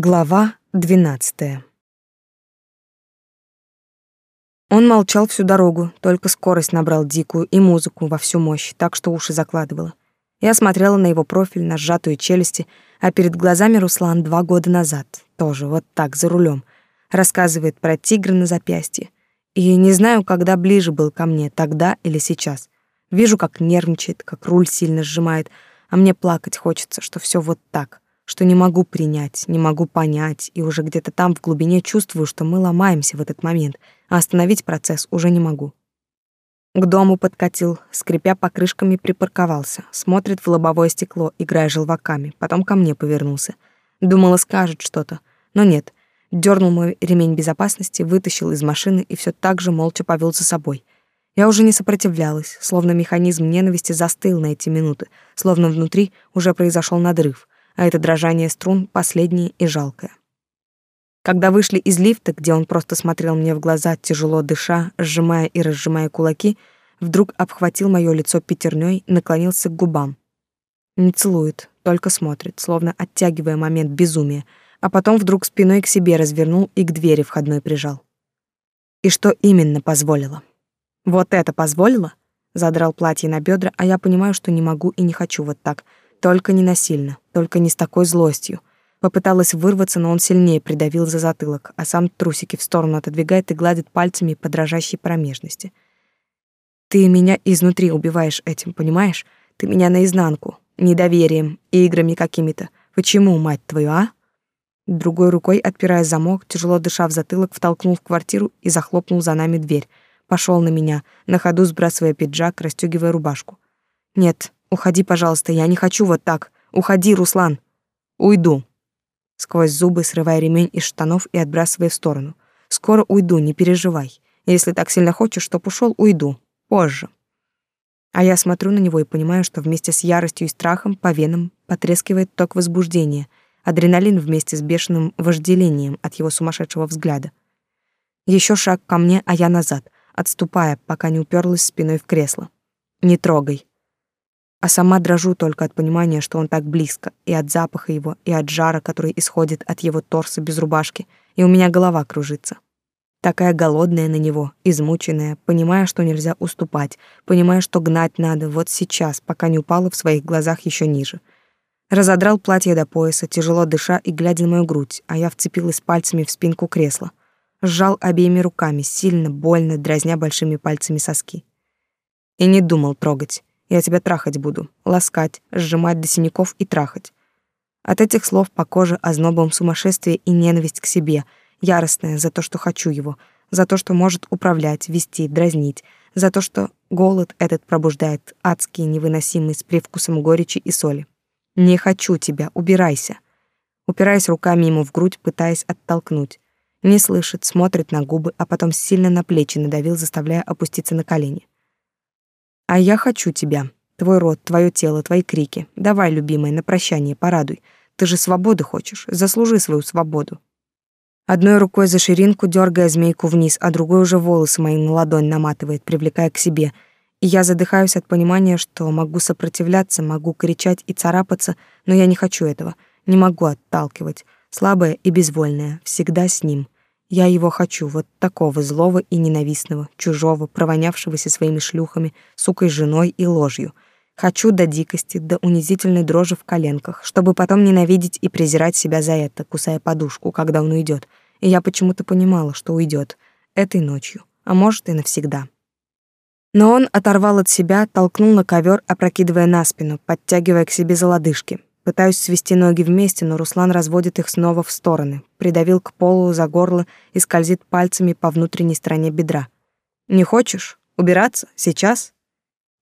Глава двенадцатая. Он молчал всю дорогу, только скорость набрал дикую и музыку во всю мощь, так что уши закладывало. Я смотрела на его профиль, на сжатые челюсти, а перед глазами Руслан два года назад, тоже вот так, за рулем, рассказывает про тигра на запястье. И не знаю, когда ближе был ко мне, тогда или сейчас. Вижу, как нервничает, как руль сильно сжимает, а мне плакать хочется, что все вот так — что не могу принять, не могу понять, и уже где-то там в глубине чувствую, что мы ломаемся в этот момент, а остановить процесс уже не могу. К дому подкатил, скрипя покрышками припарковался, смотрит в лобовое стекло, играя желваками, потом ко мне повернулся. Думала, скажет что-то, но нет. Дернул мой ремень безопасности, вытащил из машины и все так же молча повел за собой. Я уже не сопротивлялась, словно механизм ненависти застыл на эти минуты, словно внутри уже произошел надрыв а это дрожание струн последнее и жалкое. Когда вышли из лифта, где он просто смотрел мне в глаза, тяжело дыша, сжимая и разжимая кулаки, вдруг обхватил моё лицо пятерней, наклонился к губам. Не целует, только смотрит, словно оттягивая момент безумия, а потом вдруг спиной к себе развернул и к двери входной прижал. И что именно позволило? Вот это позволило? Задрал платье на бедра, а я понимаю, что не могу и не хочу вот так — только не насильно, только не с такой злостью. Попыталась вырваться, но он сильнее придавил за затылок, а сам трусики в сторону отодвигает и гладит пальцами по дрожащей промежности. Ты меня изнутри убиваешь этим, понимаешь? Ты меня наизнанку, недоверием, играми какими-то. Почему, мать твою, а? Другой рукой, отпирая замок, тяжело дыша в затылок, втолкнул в квартиру и захлопнул за нами дверь. Пошел на меня, на ходу сбрасывая пиджак, расстегивая рубашку. Нет, Уходи, пожалуйста, я не хочу вот так. Уходи, Руслан. Уйду. Сквозь зубы срывая ремень из штанов и отбрасывая в сторону. Скоро уйду, не переживай. Если так сильно хочешь, чтоб ушел, уйду. Позже. А я смотрю на него и понимаю, что вместе с яростью и страхом по венам потрескивает ток возбуждения, адреналин вместе с бешеным вожделением от его сумасшедшего взгляда. Еще шаг ко мне, а я назад, отступая, пока не уперлась спиной в кресло. Не трогай а сама дрожу только от понимания, что он так близко, и от запаха его, и от жара, который исходит от его торса без рубашки, и у меня голова кружится. Такая голодная на него, измученная, понимая, что нельзя уступать, понимая, что гнать надо вот сейчас, пока не упала в своих глазах еще ниже. Разодрал платье до пояса, тяжело дыша и глядя на мою грудь, а я вцепилась пальцами в спинку кресла. Сжал обеими руками, сильно, больно, дразня большими пальцами соски. И не думал трогать. Я тебя трахать буду, ласкать, сжимать до синяков и трахать. От этих слов по коже ознобом сумасшествие и ненависть к себе, яростная за то, что хочу его, за то, что может управлять, вести, дразнить, за то, что голод этот пробуждает адский, невыносимый с привкусом горечи и соли. Не хочу тебя, убирайся. Упираясь руками ему в грудь, пытаясь оттолкнуть. Не слышит, смотрит на губы, а потом сильно на плечи надавил, заставляя опуститься на колени. А я хочу тебя. Твой рот, твое тело, твои крики. Давай, любимая, на прощание порадуй. Ты же свободы хочешь. Заслужи свою свободу. Одной рукой за ширинку дергая змейку вниз, а другой уже волосы мои на ладонь наматывает, привлекая к себе. И я задыхаюсь от понимания, что могу сопротивляться, могу кричать и царапаться, но я не хочу этого. Не могу отталкивать. Слабая и безвольная, всегда с ним. Я его хочу, вот такого злого и ненавистного, чужого, провонявшегося своими шлюхами, сукой женой и ложью. Хочу до дикости, до унизительной дрожи в коленках, чтобы потом ненавидеть и презирать себя за это, кусая подушку, когда он уйдет. И я почему-то понимала, что уйдет этой ночью, а может и навсегда. Но он оторвал от себя, толкнул на ковер, опрокидывая на спину, подтягивая к себе за лодыжки. Пытаюсь свести ноги вместе, но Руслан разводит их снова в стороны, придавил к полу за горло и скользит пальцами по внутренней стороне бедра. «Не хочешь? Убираться? Сейчас?»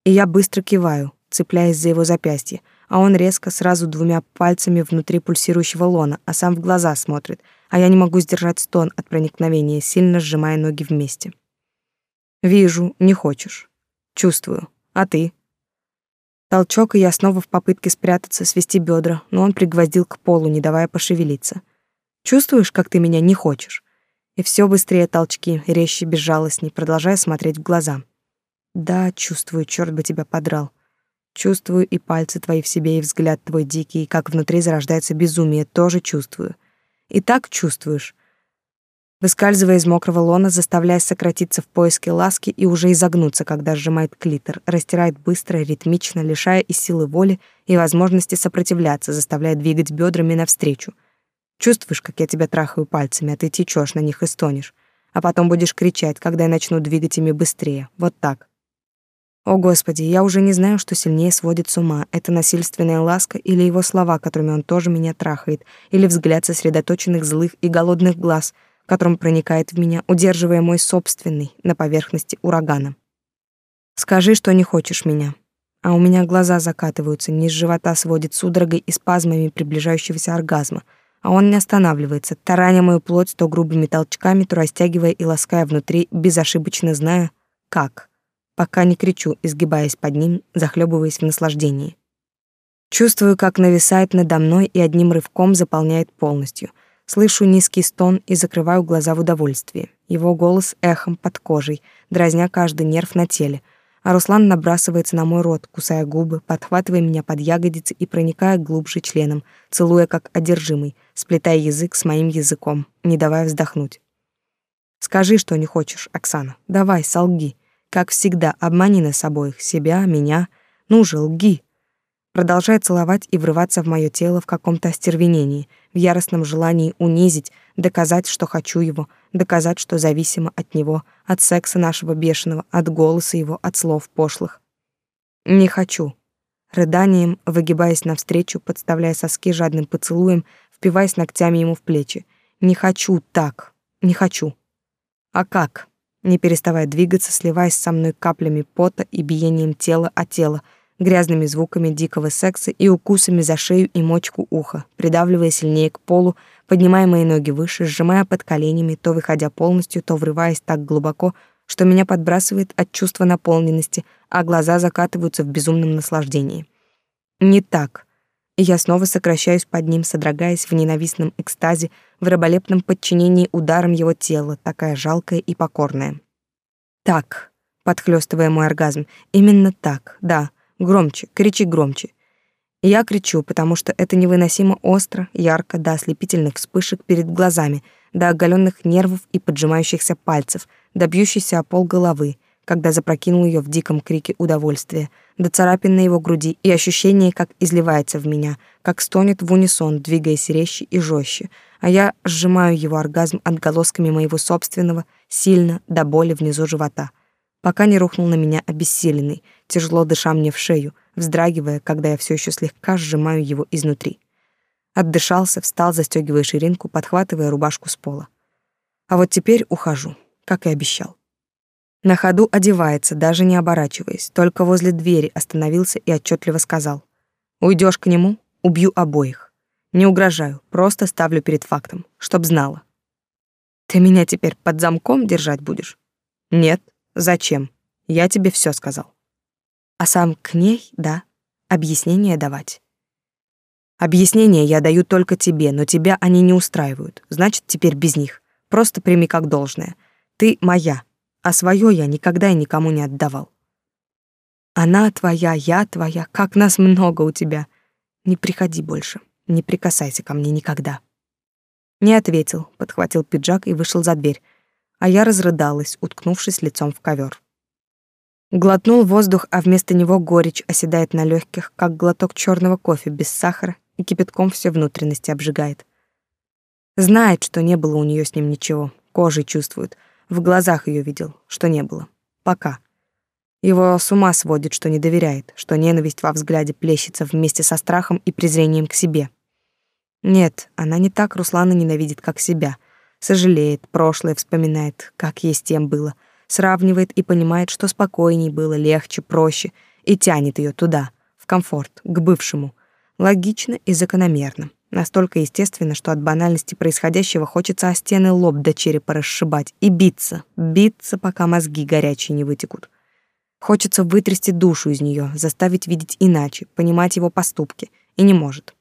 И я быстро киваю, цепляясь за его запястье, а он резко сразу двумя пальцами внутри пульсирующего лона, а сам в глаза смотрит, а я не могу сдержать стон от проникновения, сильно сжимая ноги вместе. «Вижу, не хочешь. Чувствую. А ты?» Толчок, и я снова в попытке спрятаться, свести бедра, но он пригвоздил к полу, не давая пошевелиться. Чувствуешь, как ты меня не хочешь? И все быстрее толчки, резче, безжалостней, продолжая смотреть в глаза. Да, чувствую, черт бы тебя подрал. Чувствую и пальцы твои в себе, и взгляд твой дикий, и как внутри зарождается безумие, тоже чувствую. И так чувствуешь. Выскальзывая из мокрого лона, заставляя сократиться в поиске ласки и уже изогнуться, когда сжимает клитор, растирает быстро, ритмично, лишая и силы воли, и возможности сопротивляться, заставляя двигать бедрами навстречу. Чувствуешь, как я тебя трахаю пальцами, а ты течешь на них и стонешь. А потом будешь кричать, когда я начну двигать ими быстрее. Вот так. О, Господи, я уже не знаю, что сильнее сводит с ума. Это насильственная ласка или его слова, которыми он тоже меня трахает, или взгляд сосредоточенных злых и голодных глаз, которым проникает в меня, удерживая мой собственный на поверхности урагана. Скажи, что не хочешь меня. А у меня глаза закатываются, низ живота сводит судорогой и спазмами приближающегося оргазма, а он не останавливается, тараня мою плоть то грубыми толчками, то растягивая и лаская внутри, безошибочно зная, как пока не кричу, изгибаясь под ним, захлебываясь в наслаждении. Чувствую, как нависает надо мной и одним рывком заполняет полностью. Слышу низкий стон и закрываю глаза в удовольствии. Его голос эхом под кожей, дразня каждый нерв на теле. А Руслан набрасывается на мой рот, кусая губы, подхватывая меня под ягодицы и проникая глубже членом, целуя как одержимый, сплетая язык с моим языком, не давая вздохнуть. «Скажи, что не хочешь, Оксана. Давай, солги. Как всегда, обмани нас обоих, себя, меня. Ну же, лги. Продолжая целовать и врываться в мое тело в каком-то остервенении, в яростном желании унизить, доказать, что хочу его, доказать, что зависима от него, от секса нашего бешеного, от голоса его, от слов пошлых. Не хочу. Рыданием, выгибаясь навстречу, подставляя соски жадным поцелуем, впиваясь ногтями ему в плечи. Не хочу так. Не хочу. А как? не переставая двигаться, сливаясь со мной каплями пота и биением тела о тело, грязными звуками дикого секса и укусами за шею и мочку уха, придавливая сильнее к полу, поднимая мои ноги выше, сжимая под коленями, то выходя полностью, то врываясь так глубоко, что меня подбрасывает от чувства наполненности, а глаза закатываются в безумном наслаждении. Не так. Я снова сокращаюсь под ним, содрогаясь в ненавистном экстазе, в раболепном подчинении ударом его тела, такая жалкая и покорная. Так, подхлёстывая мой оргазм, именно так, да, громче, кричи громче. я кричу, потому что это невыносимо остро, ярко, до ослепительных вспышек перед глазами, до оголенных нервов и поджимающихся пальцев, до бьющейся о пол головы, когда запрокинул ее в диком крике удовольствия, до царапин на его груди и ощущение, как изливается в меня, как стонет в унисон, двигаясь резче и жестче, а я сжимаю его оргазм отголосками моего собственного, сильно, до боли внизу живота, пока не рухнул на меня обессиленный, тяжело дыша мне в шею, вздрагивая, когда я все еще слегка сжимаю его изнутри. Отдышался, встал, застегивая ширинку, подхватывая рубашку с пола. А вот теперь ухожу, как и обещал. На ходу одевается, даже не оборачиваясь, только возле двери остановился и отчетливо сказал. «Уйдешь к нему, убью обоих. Не угрожаю, просто ставлю перед фактом, чтоб знала». «Ты меня теперь под замком держать будешь?» «Нет, зачем? Я тебе все сказал». «А сам к ней, да, объяснение давать». «Объяснения я даю только тебе, но тебя они не устраивают, значит, теперь без них. Просто прими как должное. Ты моя, а свое я никогда и никому не отдавал. Она твоя, я твоя, как нас много у тебя. Не приходи больше, не прикасайся ко мне никогда. Не ответил, подхватил пиджак и вышел за дверь, а я разрыдалась, уткнувшись лицом в ковер. Глотнул воздух, а вместо него горечь оседает на легких, как глоток черного кофе без сахара, и кипятком все внутренности обжигает. Знает, что не было у нее с ним ничего, кожей чувствует, в глазах ее видел, что не было. Пока. Его с ума сводит, что не доверяет, что ненависть во взгляде плещется вместе со страхом и презрением к себе. Нет, она не так Руслана ненавидит, как себя. Сожалеет, прошлое вспоминает, как ей с тем было. Сравнивает и понимает, что спокойней было, легче, проще, и тянет ее туда, в комфорт, к бывшему. Логично и закономерно. Настолько естественно, что от банальности происходящего хочется о стены лоб до черепа расшибать и биться, биться, пока мозги горячие не вытекут. Хочется вытрясти душу из нее, заставить видеть иначе, понимать его поступки, и не может.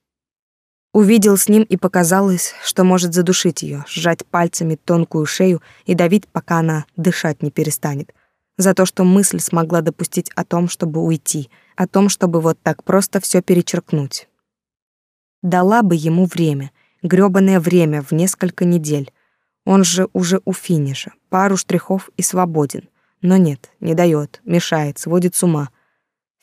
Увидел с ним и показалось, что может задушить ее, сжать пальцами тонкую шею и давить, пока она дышать не перестанет. За то, что мысль смогла допустить о том, чтобы уйти, о том, чтобы вот так просто все перечеркнуть. Дала бы ему время, грёбаное время в несколько недель. Он же уже у финиша, пару штрихов и свободен. Но нет, не дает, мешает, сводит с ума.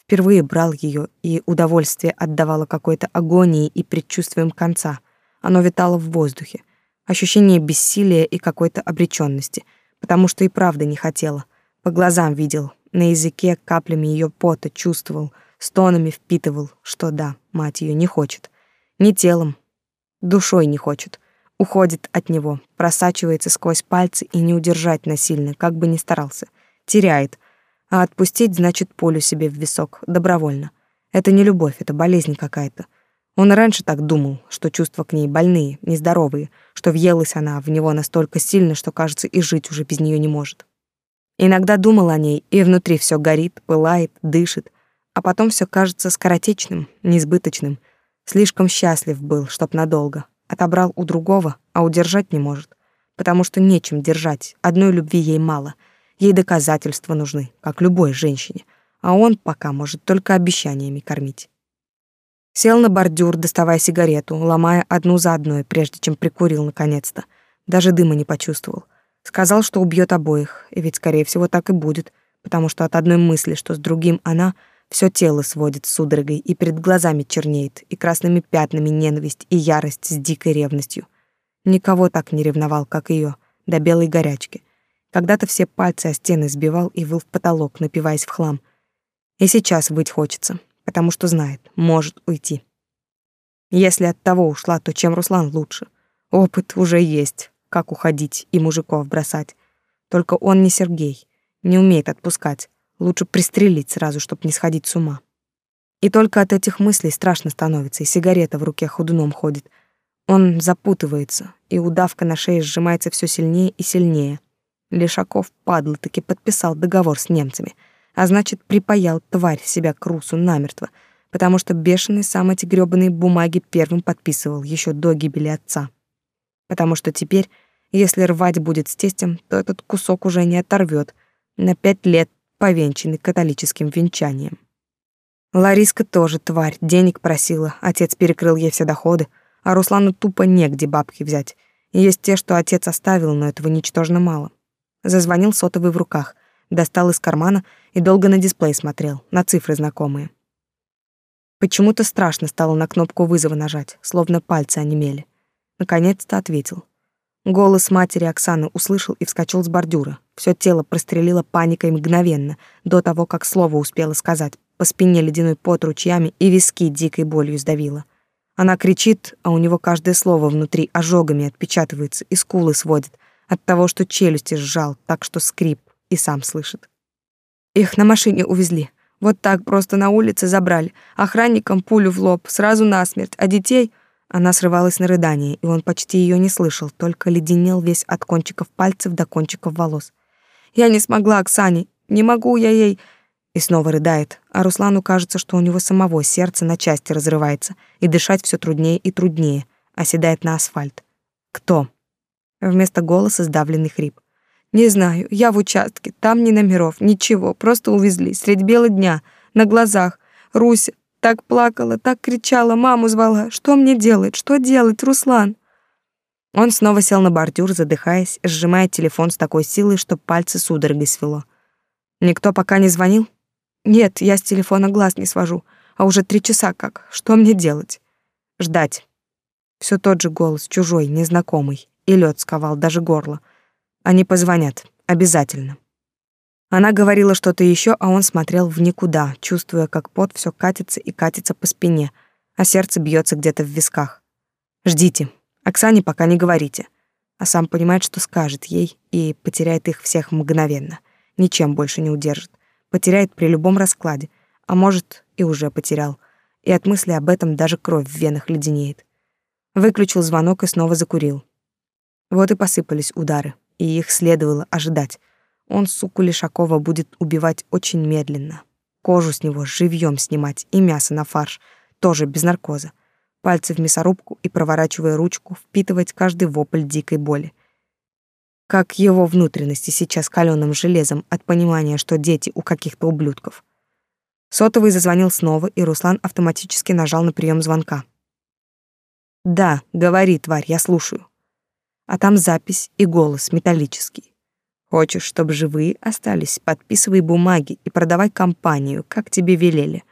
Впервые брал ее, и удовольствие отдавало какой-то агонии и предчувствием конца. Оно витало в воздухе. Ощущение бессилия и какой-то обречённости, потому что и правда не хотела. По глазам видел, на языке каплями ее пота чувствовал, стонами впитывал, что да, мать ее не хочет. Не телом, душой не хочет. Уходит от него, просачивается сквозь пальцы и не удержать насильно, как бы ни старался. Теряет, а отпустить значит полю себе в висок, добровольно. Это не любовь, это болезнь какая-то. Он раньше так думал, что чувства к ней больные, нездоровые, что въелась она в него настолько сильно, что, кажется, и жить уже без нее не может. Иногда думал о ней, и внутри все горит, пылает, дышит, а потом все кажется скоротечным, несбыточным. Слишком счастлив был, чтоб надолго. Отобрал у другого, а удержать не может, потому что нечем держать, одной любви ей мало — Ей доказательства нужны, как любой женщине, а он пока может только обещаниями кормить. Сел на бордюр, доставая сигарету, ломая одну за одной, прежде чем прикурил наконец-то. Даже дыма не почувствовал. Сказал, что убьет обоих, и ведь, скорее всего, так и будет, потому что от одной мысли, что с другим она, все тело сводит судорогой и перед глазами чернеет, и красными пятнами ненависть и ярость с дикой ревностью. Никого так не ревновал, как ее, до белой горячки — когда-то все пальцы о стены сбивал и выл в потолок, напиваясь в хлам. И сейчас выть хочется, потому что знает, может уйти. Если от того ушла, то чем Руслан лучше? Опыт уже есть, как уходить и мужиков бросать. Только он не Сергей, не умеет отпускать. Лучше пристрелить сразу, чтоб не сходить с ума. И только от этих мыслей страшно становится, и сигарета в руке ходуном ходит. Он запутывается, и удавка на шее сжимается все сильнее и сильнее — Лешаков, падла, таки подписал договор с немцами, а значит, припаял тварь себя к Русу намертво, потому что бешеный сам эти грёбаные бумаги первым подписывал еще до гибели отца. Потому что теперь, если рвать будет с тестем, то этот кусок уже не оторвет, на пять лет повенчанный католическим венчанием. Лариска тоже тварь, денег просила, отец перекрыл ей все доходы, а Руслану тупо негде бабки взять. Есть те, что отец оставил, но этого ничтожно мало. Зазвонил сотовый в руках, достал из кармана и долго на дисплей смотрел, на цифры знакомые. Почему-то страшно стало на кнопку вызова нажать, словно пальцы онемели. Наконец-то ответил. Голос матери Оксаны услышал и вскочил с бордюра. Все тело прострелило паникой мгновенно, до того, как слово успела сказать. По спине ледяной пот ручьями и виски дикой болью сдавило. Она кричит, а у него каждое слово внутри ожогами отпечатывается и скулы сводит, от того, что челюсти сжал, так что скрип и сам слышит. Их на машине увезли. Вот так просто на улице забрали. Охранникам пулю в лоб, сразу насмерть, а детей... Она срывалась на рыдание, и он почти ее не слышал, только леденел весь от кончиков пальцев до кончиков волос. «Я не смогла, Оксане, не могу я ей...» И снова рыдает, а Руслану кажется, что у него самого сердце на части разрывается, и дышать все труднее и труднее, оседает на асфальт. Кто? Вместо голоса сдавленный хрип. «Не знаю, я в участке, там ни номеров, ничего, просто увезли, средь бела дня, на глазах. Руся так плакала, так кричала, маму звала. Что мне делать, что делать, Руслан?» Он снова сел на бордюр, задыхаясь, сжимая телефон с такой силой, что пальцы судорогой свело. «Никто пока не звонил?» «Нет, я с телефона глаз не свожу, а уже три часа как. Что мне делать?» «Ждать». Все тот же голос, чужой, незнакомый и лед сковал даже горло. Они позвонят, обязательно. Она говорила что-то еще, а он смотрел в никуда, чувствуя, как пот все катится и катится по спине, а сердце бьется где-то в висках. Ждите. Оксане пока не говорите. А сам понимает, что скажет ей и потеряет их всех мгновенно. Ничем больше не удержит. Потеряет при любом раскладе, а может, и уже потерял. И от мысли об этом даже кровь в венах леденеет. Выключил звонок и снова закурил. Вот и посыпались удары, и их следовало ожидать. Он, суку Лишакова, будет убивать очень медленно. Кожу с него живьем снимать и мясо на фарш, тоже без наркоза. Пальцы в мясорубку и, проворачивая ручку, впитывать каждый вопль дикой боли. Как его внутренности сейчас каленым железом от понимания, что дети у каких-то ублюдков. Сотовый зазвонил снова, и Руслан автоматически нажал на прием звонка. Да, говори, тварь, я слушаю. А там запись и голос металлический. Хочешь, чтобы живые остались, подписывай бумаги и продавай компанию, как тебе велели.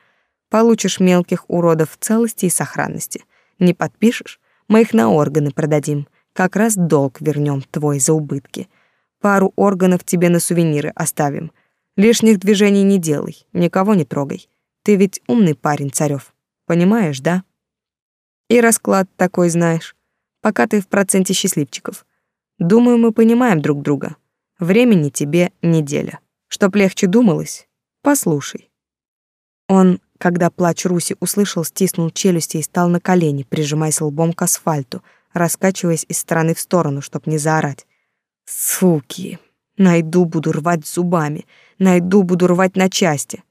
Получишь мелких уродов в целости и сохранности. Не подпишешь, мы их на органы продадим. Как раз долг вернем твой за убытки. Пару органов тебе на сувениры оставим. Лишних движений не делай, никого не трогай. Ты ведь умный парень, Царёв. Понимаешь, да? И расклад такой знаешь. Пока ты в проценте счастливчиков. Думаю, мы понимаем друг друга. Времени тебе неделя. Чтоб легче думалось, послушай. Он, когда плач Руси услышал, стиснул челюсти и стал на колени, прижимаясь лбом к асфальту, раскачиваясь из стороны в сторону, чтоб не заорать. Суки! Найду, буду рвать зубами. Найду, буду рвать на части.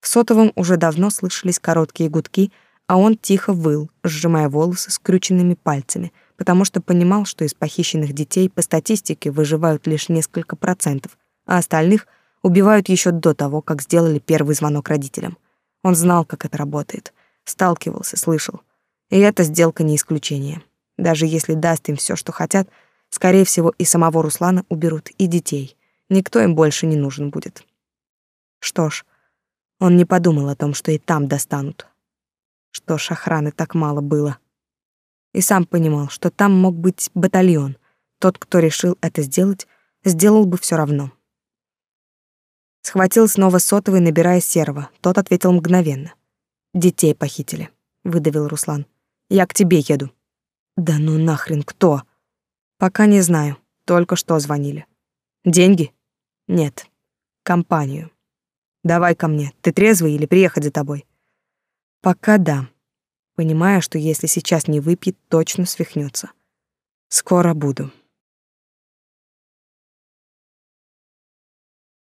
В сотовом уже давно слышались короткие гудки, а он тихо выл, сжимая волосы скрюченными пальцами, потому что понимал, что из похищенных детей по статистике выживают лишь несколько процентов, а остальных убивают еще до того, как сделали первый звонок родителям. Он знал, как это работает, сталкивался, слышал. И эта сделка не исключение. Даже если даст им все, что хотят, скорее всего, и самого Руслана уберут, и детей. Никто им больше не нужен будет. Что ж, он не подумал о том, что и там достанут. Что ж, охраны так мало было и сам понимал, что там мог быть батальон. Тот, кто решил это сделать, сделал бы все равно. Схватил снова сотовый, набирая серого. Тот ответил мгновенно. «Детей похитили», — выдавил Руслан. «Я к тебе еду». «Да ну нахрен кто?» «Пока не знаю. Только что звонили». «Деньги?» «Нет. Компанию». «Давай ко мне. Ты трезвый или приехать за тобой?» «Пока да понимая, что если сейчас не выпьет, точно свихнется. Скоро буду.